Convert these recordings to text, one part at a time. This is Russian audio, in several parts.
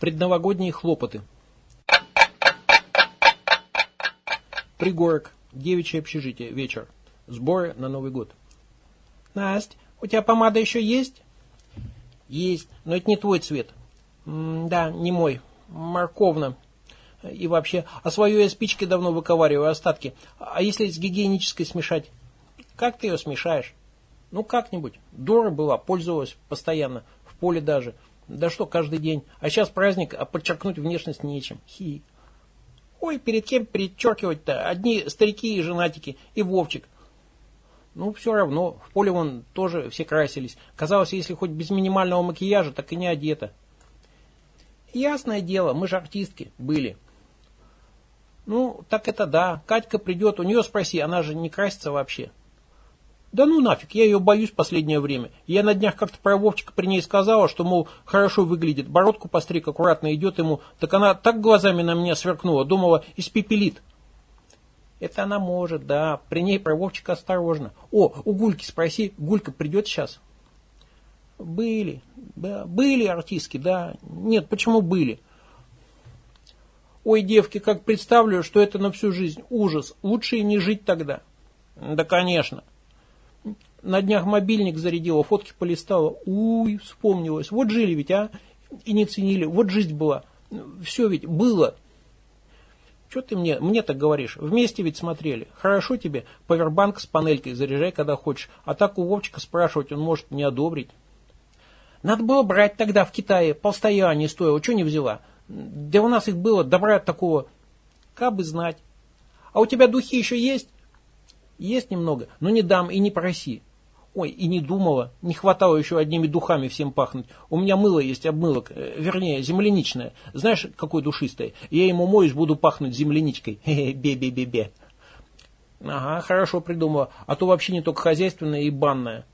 Предновогодние хлопоты. Пригорок. Девичье общежитие. Вечер. Сборы на Новый год. Насть, у тебя помада еще есть? Есть, но это не твой цвет. М да, не мой. Морковно. И вообще, а свою я спички давно выковариваю, остатки. А если с гигиенической смешать? Как ты ее смешаешь? Ну, как-нибудь. Дура была, пользовалась постоянно. В поле даже. Да что, каждый день. А сейчас праздник, а подчеркнуть внешность нечем. Хи. Ой, перед кем перечеркивать-то? Одни старики и женатики, и Вовчик. Ну, все равно, в поле вон тоже все красились. Казалось, если хоть без минимального макияжа, так и не одета. Ясное дело, мы же артистки были. Ну, так это да. Катька придет, у нее спроси, она же не красится вообще. Да ну нафиг, я ее боюсь последнее время. Я на днях как-то про Вовчика при ней сказала, что, мол, хорошо выглядит, бородку постриг, аккуратно идет ему. Так она так глазами на меня сверкнула, думала, испепелит. Это она может, да. При ней про Вовчика осторожно. О, у Гульки спроси, Гулька придет сейчас? Были, да, были артистки, да. Нет, почему были? Ой, девки, как представлю, что это на всю жизнь. Ужас. Лучше и не жить тогда. Да, конечно. На днях мобильник зарядила, фотки полистала. Уй, вспомнилось. Вот жили ведь, а? И не ценили. Вот жизнь была. Все ведь было. Что ты мне, мне так говоришь? Вместе ведь смотрели. Хорошо тебе, повербанк с панелькой заряжай, когда хочешь. А так у Вовчика спрашивать, он может не одобрить. Надо было брать тогда в Китае. Полстоя не стоило. Что не взяла? Да у нас их было, добра такого, как бы знать. А у тебя духи еще есть? Есть немного, но не дам и не проси. Ой, и не думала, не хватало еще одними духами всем пахнуть. У меня мыло есть обмылок, э, вернее, земляничное. Знаешь, какое душистое? Я ему моюсь, буду пахнуть земляничкой. Бе-бе-бе-бе. Ага, хорошо придумала. А то вообще не только хозяйственное и банное.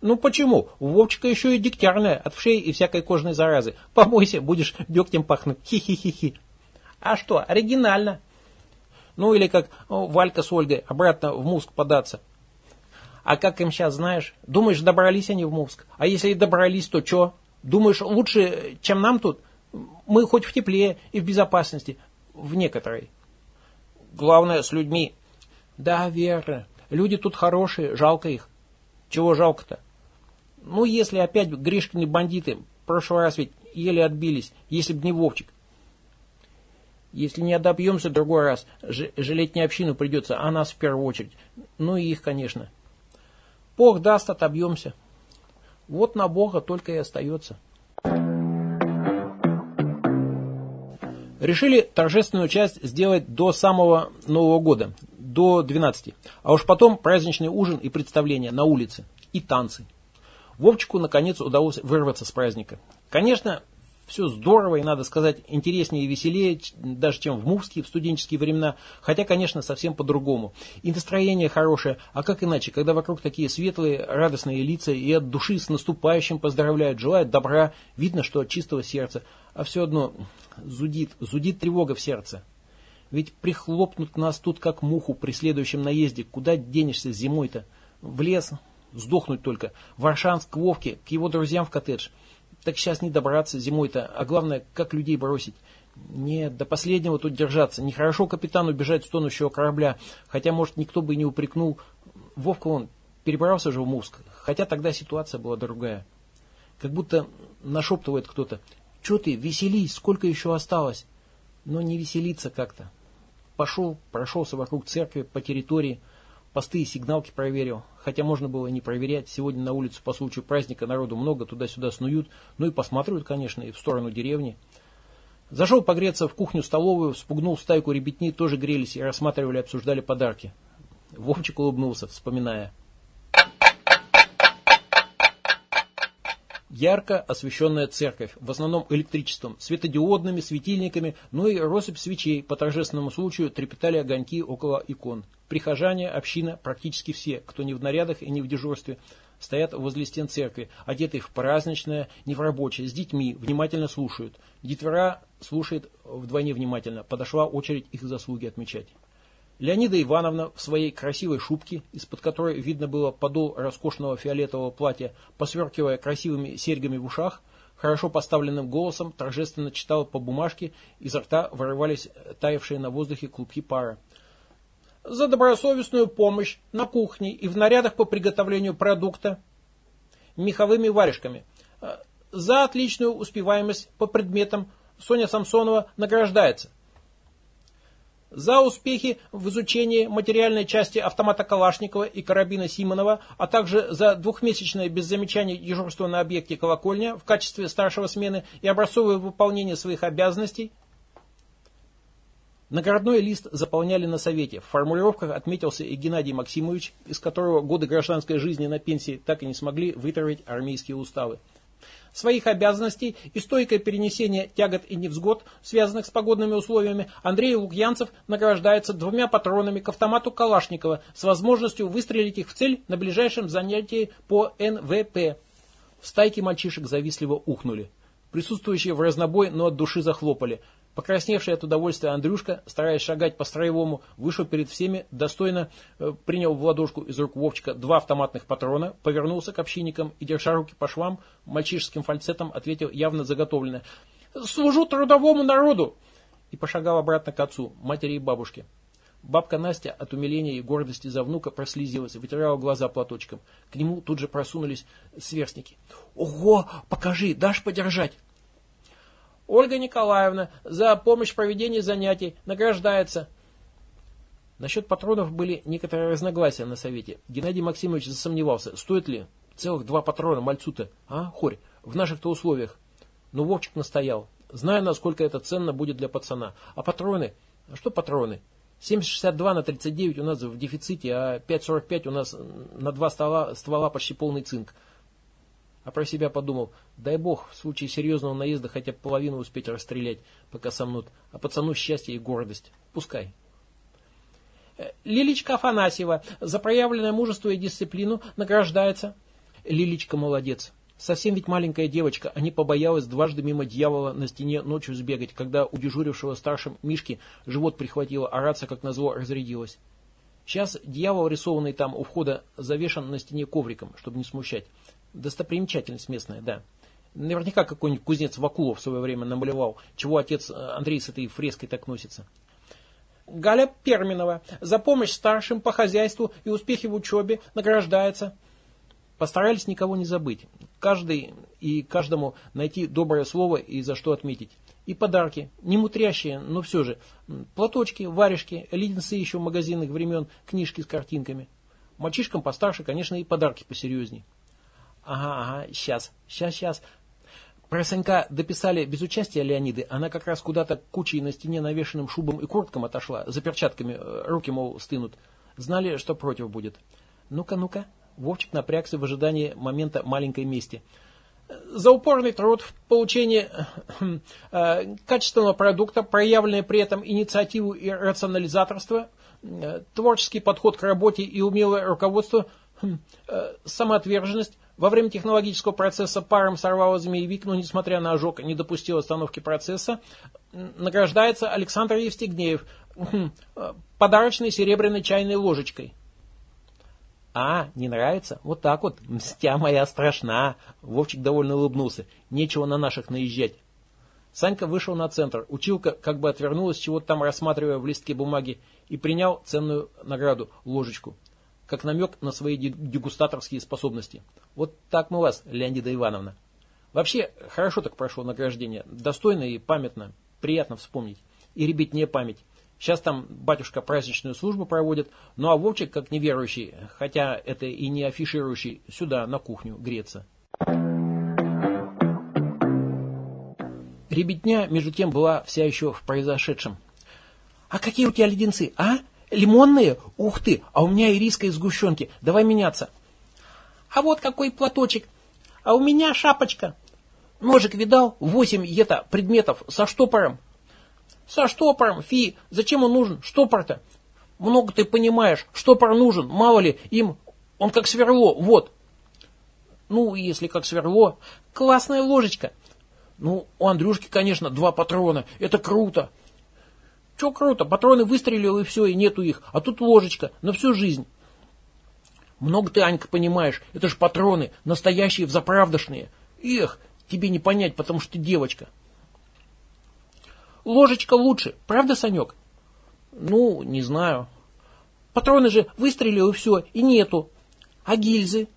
Ну почему? У Вовчика еще и дегтярная, от вшей и всякой кожной заразы. Помойся, будешь дегтем пахнуть. Хи-хи-хи-хи. А что, оригинально. Ну или как ну, Валька с Ольгой, обратно в Муск податься. А как им сейчас, знаешь? Думаешь, добрались они в Муск? А если и добрались, то что? Думаешь, лучше, чем нам тут? Мы хоть в тепле и в безопасности. В некоторой. Главное, с людьми. Да, верно. Люди тут хорошие, жалко их. Чего жалко-то? Ну, если опять Гришкины бандиты, прошлый раз ведь еле отбились, если б не Вовчик. Если не одобьемся другой раз, жалеть не общину придется, а нас в первую очередь. Ну и их, конечно. Бог даст, отобьемся. Вот на Бога только и остается. Решили торжественную часть сделать до самого Нового года, до 12. А уж потом праздничный ужин и представление на улице. И танцы. Вовчику, наконец, удалось вырваться с праздника. Конечно, все здорово и, надо сказать, интереснее и веселее, даже чем в Мувске в студенческие времена, хотя, конечно, совсем по-другому. И настроение хорошее, а как иначе, когда вокруг такие светлые, радостные лица и от души с наступающим поздравляют, желают добра, видно, что от чистого сердца, а все одно зудит, зудит тревога в сердце. Ведь прихлопнут нас тут как муху при следующем наезде, куда денешься зимой-то? В лес, Сдохнуть только. В Аршанск к Вовке, к его друзьям в коттедж. Так сейчас не добраться зимой-то, а главное, как людей бросить. Нет, до последнего тут держаться. Нехорошо капитану бежать с тонущего корабля, хотя, может, никто бы и не упрекнул. Вовка он перебрался же в Муск, хотя тогда ситуация была другая. Как будто нашептывает кто-то. Че ты, веселись, сколько еще осталось? Но не веселиться как-то. Пошел, прошелся вокруг церкви, по территории, Посты и сигналки проверил. Хотя можно было не проверять. Сегодня на улицу по случаю праздника народу много, туда-сюда снуют. Ну и посматривают, конечно, и в сторону деревни. Зашел погреться в кухню-столовую, спугнул стайку ребятни, тоже грелись и рассматривали, обсуждали подарки. Вовчик улыбнулся, вспоминая. Ярко освещенная церковь, в основном электричеством, светодиодными светильниками, ну и россыпь свечей по торжественному случаю трепетали огоньки около икон. Прихожане, община, практически все, кто не в нарядах и не в дежурстве, стоят возле стен церкви, одетые в праздничное, не в рабочее, с детьми, внимательно слушают. Детвора слушает вдвойне внимательно, подошла очередь их заслуги отмечать. Леонида Ивановна в своей красивой шубке, из-под которой видно было подол роскошного фиолетового платья, посверкивая красивыми серьгами в ушах, хорошо поставленным голосом торжественно читала по бумажке, изо рта вырывались таявшие на воздухе клубки пара. За добросовестную помощь на кухне и в нарядах по приготовлению продукта меховыми варежками. За отличную успеваемость по предметам Соня Самсонова награждается. За успехи в изучении материальной части автомата Калашникова и карабина Симонова, а также за двухмесячное без замечаний дежурство на объекте колокольня в качестве старшего смены и образцовое выполнение своих обязанностей. Наградной лист заполняли на совете. В формулировках отметился и Геннадий Максимович, из которого годы гражданской жизни на пенсии так и не смогли вытравить армейские уставы своих обязанностей и стойкое перенесение тягот и невзгод, связанных с погодными условиями, Андрей Лукьянцев награждается двумя патронами к автомату Калашникова с возможностью выстрелить их в цель на ближайшем занятии по НВП. В стайке мальчишек завистливо ухнули. Присутствующие в разнобой, но от души захлопали – Покрасневший от удовольствия Андрюшка, стараясь шагать по строевому, вышел перед всеми, достойно э, принял в ладошку из рук Вовчика два автоматных патрона, повернулся к общинникам и, держа руки по швам, мальчишеским фальцетом ответил явно заготовленно «Служу трудовому народу!» и пошагал обратно к отцу, матери и бабушке. Бабка Настя от умиления и гордости за внука прослезилась, вытирала глаза платочком. К нему тут же просунулись сверстники. «Ого, покажи, дашь подержать?» Ольга Николаевна за помощь в проведении занятий награждается. Насчет патронов были некоторые разногласия на совете. Геннадий Максимович засомневался, стоит ли целых два патрона мальцу-то, а, хорь, в наших-то условиях. Но Вовчик настоял, зная, насколько это ценно будет для пацана. А патроны? А что патроны? 7,62 на 39 у нас в дефиците, а 5,45 у нас на два ствола, ствола почти полный цинк. А про себя подумал, дай бог, в случае серьезного наезда хотя бы половину успеть расстрелять, пока сомнут. А пацану счастье и гордость. Пускай. Э, Лилечка Афанасьева за проявленное мужество и дисциплину награждается. Лилечка молодец. Совсем ведь маленькая девочка, а не побоялась дважды мимо дьявола на стене ночью сбегать, когда у дежурившего старшим Мишки живот прихватило, а рация, как назло, разрядилась. Сейчас дьявол, рисованный там у входа, завешан на стене ковриком, чтобы не смущать. Достопримечательность местная, да. Наверняка какой-нибудь кузнец Вакулов в свое время намалевал, чего отец э, Андрей с этой фреской так носится. Галя Перминова за помощь старшим по хозяйству и успехи в учебе награждается. Постарались никого не забыть. Каждый и каждому найти доброе слово и за что отметить. И подарки, не мутрящие, но все же. Платочки, варежки, леденцы еще магазинных времен, книжки с картинками. Мальчишкам постарше, конечно, и подарки посерьезней. Ага, ага, сейчас, сейчас, сейчас. Про Санька дописали без участия Леониды. Она как раз куда-то кучей на стене навешенным шубом и курткам отошла. За перчатками э, руки, мол, стынут. Знали, что против будет. Ну-ка, ну-ка. Вовчик напрягся в ожидании момента маленькой мести. За упорный труд в получении э, качественного продукта, проявленные при этом инициативу и рационализаторство, э, творческий подход к работе и умелое руководство, э, самоотверженность, во время технологического процесса паром сорвало змеевик, но, несмотря на ожог, не допустил остановки процесса. Награждается Александр Евстигнеев подарочной серебряной чайной ложечкой. А, не нравится? Вот так вот. Мстя моя страшна. Вовчик довольно улыбнулся. Нечего на наших наезжать. Санька вышел на центр. Училка как бы отвернулась, чего-то там рассматривая в листке бумаги, и принял ценную награду – ложечку как намек на свои дегустаторские способности. Вот так мы вас, Леонида Ивановна. Вообще, хорошо так прошло награждение. Достойно и памятно. Приятно вспомнить. И ребят не память. Сейчас там батюшка праздничную службу проводит, ну а Вовчик, как неверующий, хотя это и не афиширующий, сюда, на кухню, греться. Ребятня, между тем, была вся еще в произошедшем. «А какие у тебя леденцы, а?» Лимонные? Ух ты, а у меня ириска из сгущенки. Давай меняться. А вот какой платочек. А у меня шапочка. Ножик видал? Восемь это предметов со штопором. Со штопором, фи. Зачем он нужен? Штопор-то. Много ты понимаешь. Штопор нужен. Мало ли, им... Он как сверло. Вот. Ну, если как сверло. Классная ложечка. Ну, у Андрюшки, конечно, два патрона. Это круто. Че круто, патроны выстрелил и все, и нету их. А тут ложечка на всю жизнь. Много ты, Анька, понимаешь. Это ж патроны, настоящие, взаправдошные. Эх, тебе не понять, потому что ты девочка. Ложечка лучше, правда, Санек? Ну, не знаю. Патроны же выстрелил и все, и нету. А гильзы?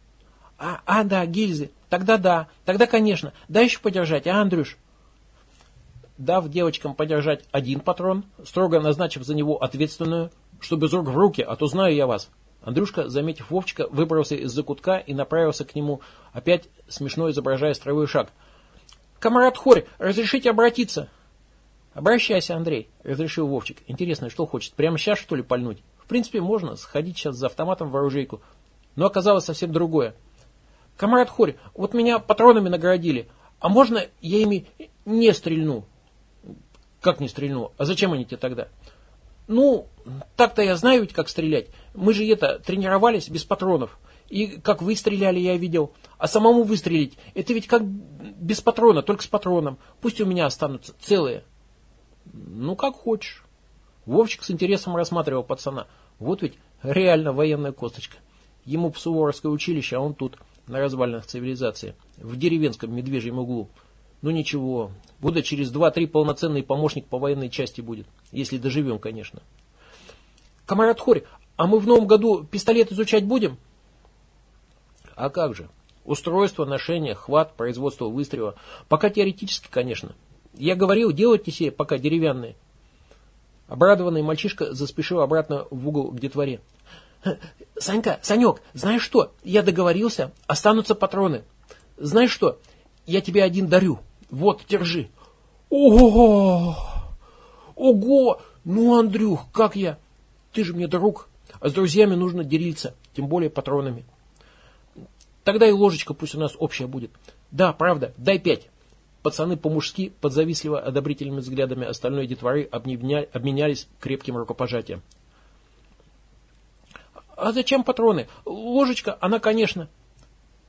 А, а, да, гильзы. Тогда да, тогда, конечно. Дай еще подержать, а, Андрюш? Дав девочкам подержать один патрон, строго назначив за него ответственную, что без рук в руки, а то знаю я вас. Андрюшка, заметив Вовчика, выбрался из-за кутка и направился к нему, опять смешно изображая строевой шаг. «Камарат Хорь, разрешите обратиться?» «Обращайся, Андрей», — разрешил Вовчик. «Интересно, что хочет, прямо сейчас, что ли, пальнуть?» В принципе, можно сходить сейчас за автоматом в оружейку, но оказалось совсем другое. «Камарат Хорь, вот меня патронами наградили, а можно я ими не стрельну?» «Как не стрельну? А зачем они тебе тогда?» «Ну, так-то я знаю ведь, как стрелять. Мы же это, тренировались без патронов. И как вы стреляли, я видел. А самому выстрелить, это ведь как без патрона, только с патроном. Пусть у меня останутся целые». «Ну, как хочешь». Вовчик с интересом рассматривал пацана. Вот ведь реально военная косточка. Ему в Суворовское училище, а он тут, на развалинах цивилизации, в деревенском медвежьем углу. Ну ничего, года через два-три полноценный помощник по военной части будет, если доживем, конечно. Камарат Хорь, а мы в новом году пистолет изучать будем? А как же? Устройство, ношение, хват, производство выстрела. Пока теоретически, конечно. Я говорил, делайте себе пока деревянные. Обрадованный мальчишка заспешил обратно в угол к детворе. «Санька, Санек, знаешь что? Я договорился, останутся патроны. Знаешь что? Я тебе один дарю. Вот, держи». «Ого! Ого! Ну, Андрюх, как я? Ты же мне друг. А с друзьями нужно делиться, тем более патронами. Тогда и ложечка пусть у нас общая будет. Да, правда, дай пять». Пацаны по-мужски, под завистливо одобрительными взглядами остальной детворы обменялись крепким рукопожатием. «А зачем патроны? Ложечка, она, конечно...»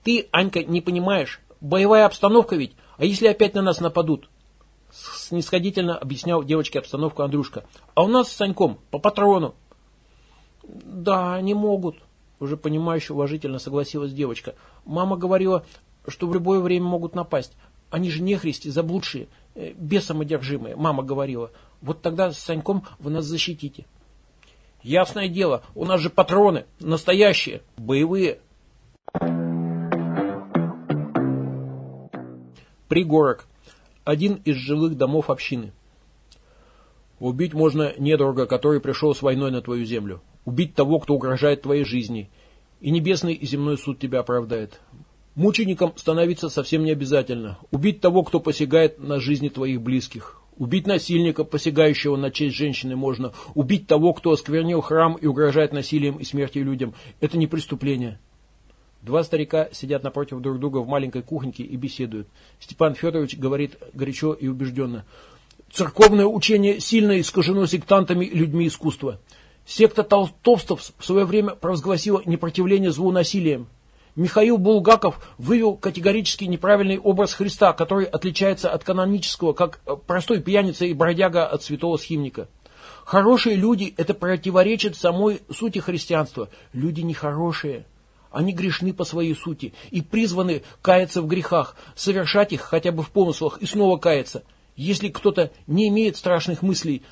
«Ты, Анька, не понимаешь. Боевая обстановка ведь. А если опять на нас нападут?» Снисходительно объяснял девочке обстановку Андрюшка. «А у нас с Саньком по патрону». «Да, они могут», — уже понимающе уважительно согласилась девочка. «Мама говорила, что в любое время могут напасть. Они же нехристи, заблудшие, э, бесом одержимые, мама говорила. Вот тогда с Саньком вы нас защитите. Ясное дело, у нас же патроны, настоящие, боевые. Пригорок. Один из жилых домов общины. Убить можно недорого, который пришел с войной на твою землю. Убить того, кто угрожает твоей жизни. И небесный и земной суд тебя оправдает. Мучеником становиться совсем не обязательно. Убить того, кто посягает на жизни твоих близких. Убить насильника, посягающего на честь женщины, можно. Убить того, кто осквернил храм и угрожает насилием и смертью людям. Это не преступление. Два старика сидят напротив друг друга в маленькой кухоньке и беседуют. Степан Федорович говорит горячо и убежденно. Церковное учение сильно искажено сектантами и людьми искусства. Секта толстовцев в свое время провозгласила непротивление злу насилием. Михаил Булгаков вывел категорически неправильный образ Христа, который отличается от канонического, как э, простой пьяница и бродяга от святого схимника. Хорошие люди – это противоречит самой сути христианства. Люди нехорошие. Они грешны по своей сути и призваны каяться в грехах, совершать их хотя бы в помыслах и снова каяться. Если кто-то не имеет страшных мыслей,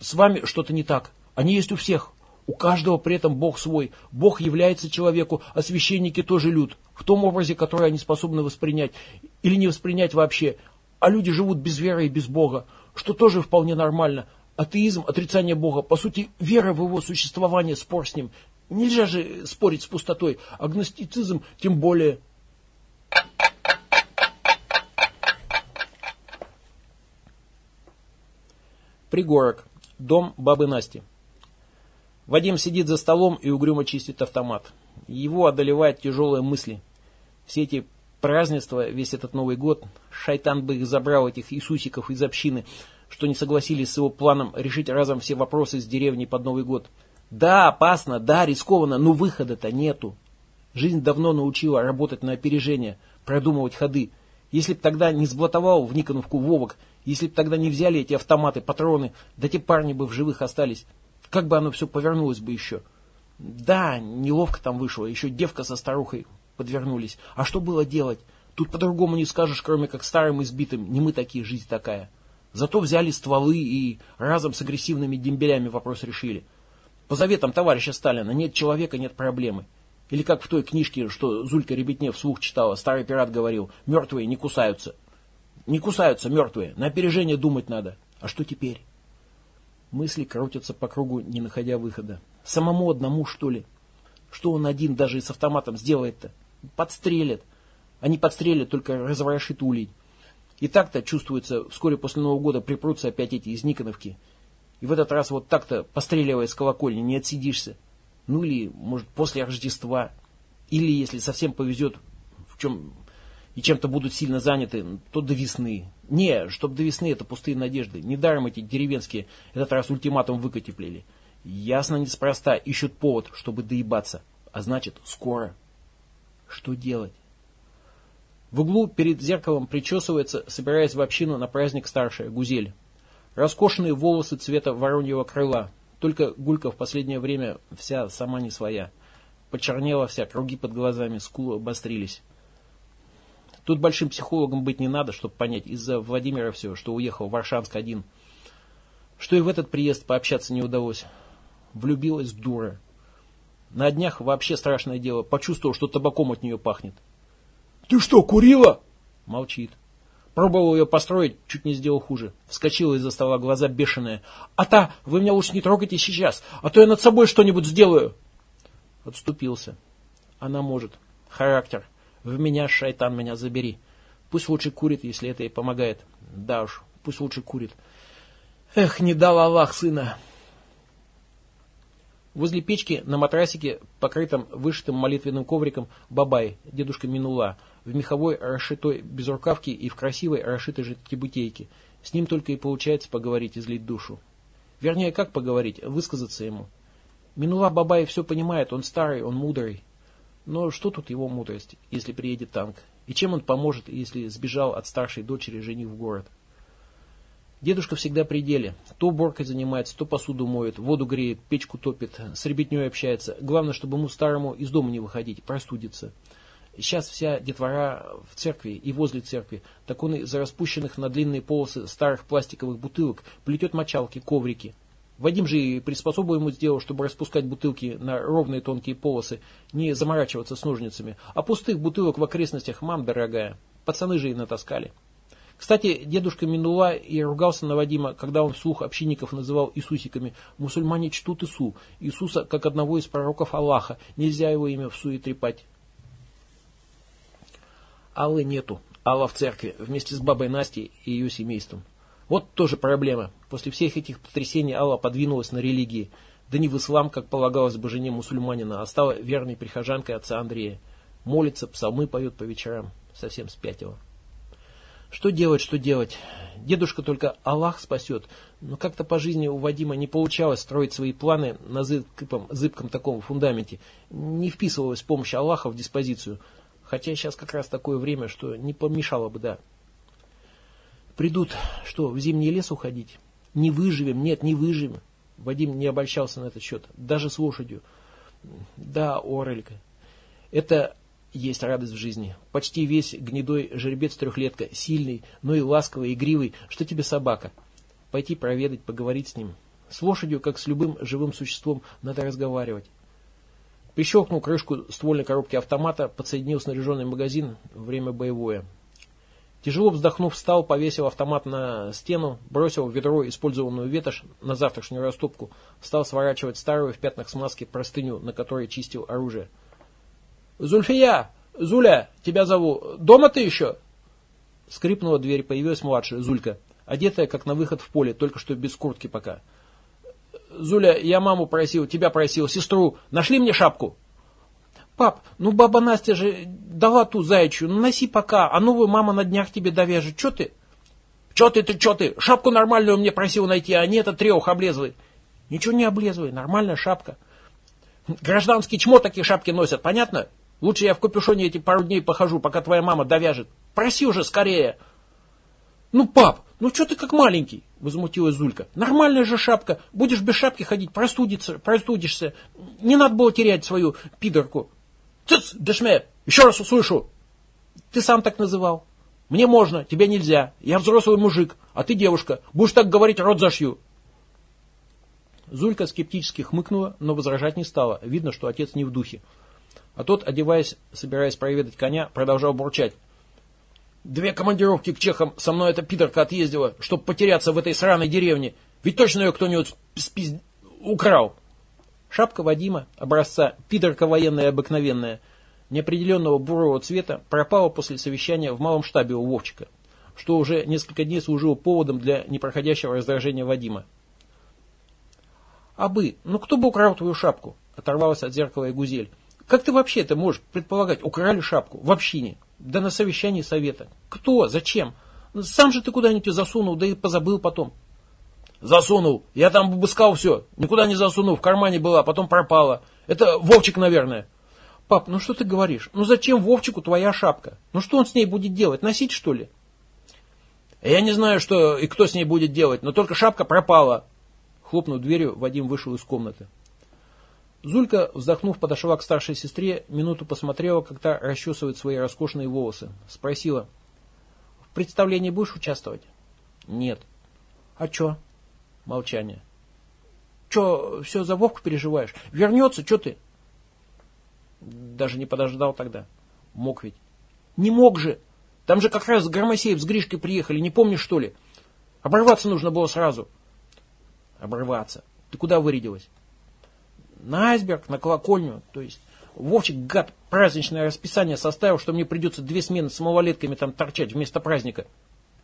с вами что-то не так. Они есть у всех. У каждого при этом Бог свой. Бог является человеку, а священники тоже люд. В том образе, который они способны воспринять. Или не воспринять вообще. А люди живут без веры и без Бога. Что тоже вполне нормально. Атеизм, отрицание Бога. По сути, вера в его существование, спор с ним. Нельзя же спорить с пустотой. Агностицизм тем более. Пригорок. Дом бабы Насти. Вадим сидит за столом и угрюмо чистит автомат. Его одолевают тяжелые мысли. Все эти празднества, весь этот Новый год, шайтан бы их забрал, этих Иисусиков из общины, что не согласились с его планом решить разом все вопросы с деревней под Новый год. Да, опасно, да, рискованно, но выхода-то нету. Жизнь давно научила работать на опережение, продумывать ходы. Если б тогда не сблатовал в Никоновку Вовок, если б тогда не взяли эти автоматы, патроны, да те парни бы в живых остались. Как бы оно все повернулось бы еще. Да, неловко там вышло, еще девка со старухой подвернулись. А что было делать? Тут по-другому не скажешь, кроме как старым избитым, не мы такие, жизнь такая. Зато взяли стволы и разом с агрессивными дембелями вопрос решили. По заветам товарища Сталина нет человека, нет проблемы. Или как в той книжке, что Зулька Ребятне вслух читала, старый пират говорил, мертвые не кусаются. Не кусаются мертвые, на опережение думать надо. А что теперь? Мысли крутятся по кругу, не находя выхода. Самому одному, что ли? Что он один даже и с автоматом сделает-то? Подстрелит. Они подстрелят, только разворошит улей. И так-то чувствуется, вскоре после Нового года припрутся опять эти из Никоновки. И в этот раз вот так-то, постреливая с колокольни, не отсидишься. Ну или, может, после Рождества. Или, если совсем повезет, в чем и чем-то будут сильно заняты, то до весны. Не, чтоб до весны это пустые надежды. Недаром эти деревенские этот раз ультиматум выкатеплили. Ясно, неспроста ищут повод, чтобы доебаться. А значит, скоро. Что делать? В углу перед зеркалом причесывается, собираясь в общину на праздник старшая, Гузель. Роскошные волосы цвета вороньего крыла. Только Гулька в последнее время вся сама не своя. Почернела вся, круги под глазами, скулы обострились. Тут большим психологом быть не надо, чтобы понять из-за Владимира все, что уехал в Аршанск один. Что и в этот приезд пообщаться не удалось. Влюбилась дура. На днях вообще страшное дело. Почувствовал, что табаком от нее пахнет. «Ты что, курила?» Молчит. Пробовал ее построить, чуть не сделал хуже. Вскочила из-за стола, глаза бешеные. «А та, вы меня лучше не трогайте сейчас, а то я над собой что-нибудь сделаю!» Отступился. Она может. Характер. В меня, шайтан, меня забери. Пусть лучше курит, если это ей помогает. Да уж, пусть лучше курит. Эх, не дал Аллах сына. Возле печки на матрасике, покрытом вышитым молитвенным ковриком, бабай, дедушка Минула, в меховой расшитой безрукавке и в красивой расшитой же тибутейке. С ним только и получается поговорить, излить душу. Вернее, как поговорить, высказаться ему. Минула Бабай все понимает, он старый, он мудрый. Но что тут его мудрость, если приедет танк? И чем он поможет, если сбежал от старшей дочери жених в город? Дедушка всегда при деле. То уборкой занимается, то посуду моет, воду греет, печку топит, с ребятней общается. Главное, чтобы ему старому из дома не выходить, простудиться. Сейчас вся детвора в церкви и возле церкви. Так он из распущенных на длинные полосы старых пластиковых бутылок плетет мочалки, коврики. Вадим же и приспособу ему сделал, чтобы распускать бутылки на ровные тонкие полосы, не заморачиваться с ножницами. А пустых бутылок в окрестностях, мам дорогая, пацаны же и натаскали. Кстати, дедушка Минула и ругался на Вадима, когда он вслух общинников называл Иисусиками. Мусульмане чтут Ису, Иисуса как одного из пророков Аллаха, нельзя его имя в суе трепать. Аллы нету, Алла в церкви, вместе с бабой Настей и ее семейством. Вот тоже проблема. После всех этих потрясений Алла подвинулась на религии. Да не в ислам, как полагалось бы жене мусульманина, а стала верной прихожанкой отца Андрея. Молится, псалмы поет по вечерам. Совсем спятила. Что делать, что делать? Дедушка только Аллах спасет. Но как-то по жизни у Вадима не получалось строить свои планы на зыбком, зыбком таком фундаменте. Не вписывалась помощь Аллаха в диспозицию. Хотя сейчас как раз такое время, что не помешало бы, да. Придут, что, в зимний лес уходить? Не выживем, нет, не выживем. Вадим не обольщался на этот счет, даже с лошадью. Да, Орелька, это есть радость в жизни. Почти весь гнедой жеребец-трехлетка, сильный, но и ласковый, игривый, что тебе собака. Пойти проведать, поговорить с ним. С лошадью, как с любым живым существом, надо разговаривать. Прищелкнул крышку ствольной коробки автомата, подсоединил снаряженный магазин, время боевое. Тяжело вздохнув, встал, повесил автомат на стену, бросил в ведро использованную ветошь на завтрашнюю растопку, стал сворачивать старую в пятнах смазки простыню, на которой чистил оружие. «Зульфия! Зуля! Тебя зову! Дома ты еще?» Скрипнула дверь, появилась младшая, Зулька, одетая, как на выход в поле, только что без куртки пока. «Зуля, я маму просил, тебя просил, сестру, нашли мне шапку?» Пап, ну баба Настя же дала ту заячью, ну носи пока, а новую мама на днях тебе довяжет. Че ты? Че ты, ты, че ты? Шапку нормальную мне просил найти, а не этот треух облезлый. Ничего не облезлый, нормальная шапка. Гражданские чмо такие шапки носят, понятно? Лучше я в капюшоне эти пару дней похожу, пока твоя мама довяжет. Проси уже скорее. Ну, пап, ну что ты как маленький? Возмутилась Зулька. Нормальная же шапка. Будешь без шапки ходить, простудиться, простудишься. Не надо было терять свою пидорку. Цыц, Дешме, еще раз услышу. Ты сам так называл. Мне можно, тебе нельзя. Я взрослый мужик, а ты девушка. Будешь так говорить, рот зашью. Зулька скептически хмыкнула, но возражать не стала. Видно, что отец не в духе. А тот, одеваясь, собираясь проведать коня, продолжал бурчать. Две командировки к чехам со мной эта пидорка отъездила, чтобы потеряться в этой сраной деревне. Ведь точно ее кто-нибудь спиз... украл. Шапка Вадима, образца пидорка военная обыкновенная, неопределенного бурого цвета, пропала после совещания в малом штабе у Вовчика, что уже несколько дней служило поводом для непроходящего раздражения Вадима. «Абы, ну кто бы украл твою шапку?» – оторвалась от зеркала и гузель. «Как ты вообще это можешь предполагать? Украли шапку в общине, да на совещании совета. Кто? Зачем? Сам же ты куда-нибудь засунул, да и позабыл потом». Засунул. Я там обыскал все. Никуда не засунул. В кармане была, потом пропала. Это Вовчик, наверное. Пап, ну что ты говоришь? Ну зачем Вовчику твоя шапка? Ну что он с ней будет делать? Носить что ли? Я не знаю, что и кто с ней будет делать, но только шапка пропала. Хлопнув дверью, Вадим вышел из комнаты. Зулька, вздохнув, подошла к старшей сестре, минуту посмотрела, как та расчесывает свои роскошные волосы. Спросила, в представлении будешь участвовать? Нет. А что? Молчание. Че, все за Вовку переживаешь? Вернется, что ты? Даже не подождал тогда. Мог ведь. Не мог же. Там же как раз Громосеев с Гришкой приехали, не помнишь, что ли? Обрываться нужно было сразу. Обрываться. Ты куда вырядилась? На айсберг, на колокольню. То есть, Вовчик, гад, праздничное расписание составил, что мне придется две смены с малолетками там торчать вместо праздника.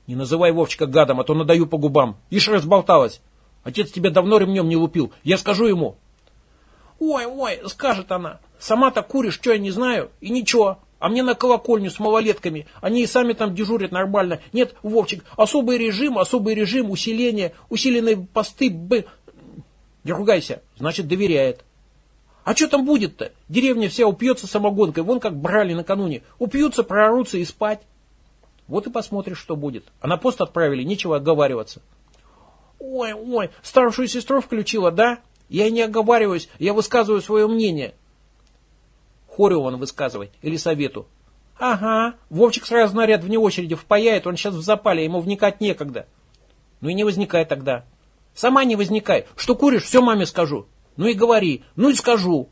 Не называй Вовчика гадом, а то надаю по губам. Ишь разболталась. Отец тебя давно ремнем не лупил. Я скажу ему. Ой, ой, скажет она. Сама-то куришь, что я не знаю. И ничего. А мне на колокольню с малолетками. Они и сами там дежурят нормально. Нет, Вовчик, особый режим, особый режим, усиление, усиленные посты, б... Не ругайся. Значит, доверяет. А что там будет-то? Деревня вся упьется самогонкой, вон как брали накануне. Упьются, проорутся и спать. Вот и посмотришь, что будет. А на пост отправили, нечего оговариваться. Ой, ой, старшую сестру включила, да? Я не оговариваюсь, я высказываю свое мнение. Хорю он высказывай, или совету. Ага, Вовчик сразу наряд вне очереди впаяет, он сейчас в запале, ему вникать некогда. Ну и не возникай тогда. Сама не возникай. Что куришь, все маме скажу. Ну и говори, ну и скажу.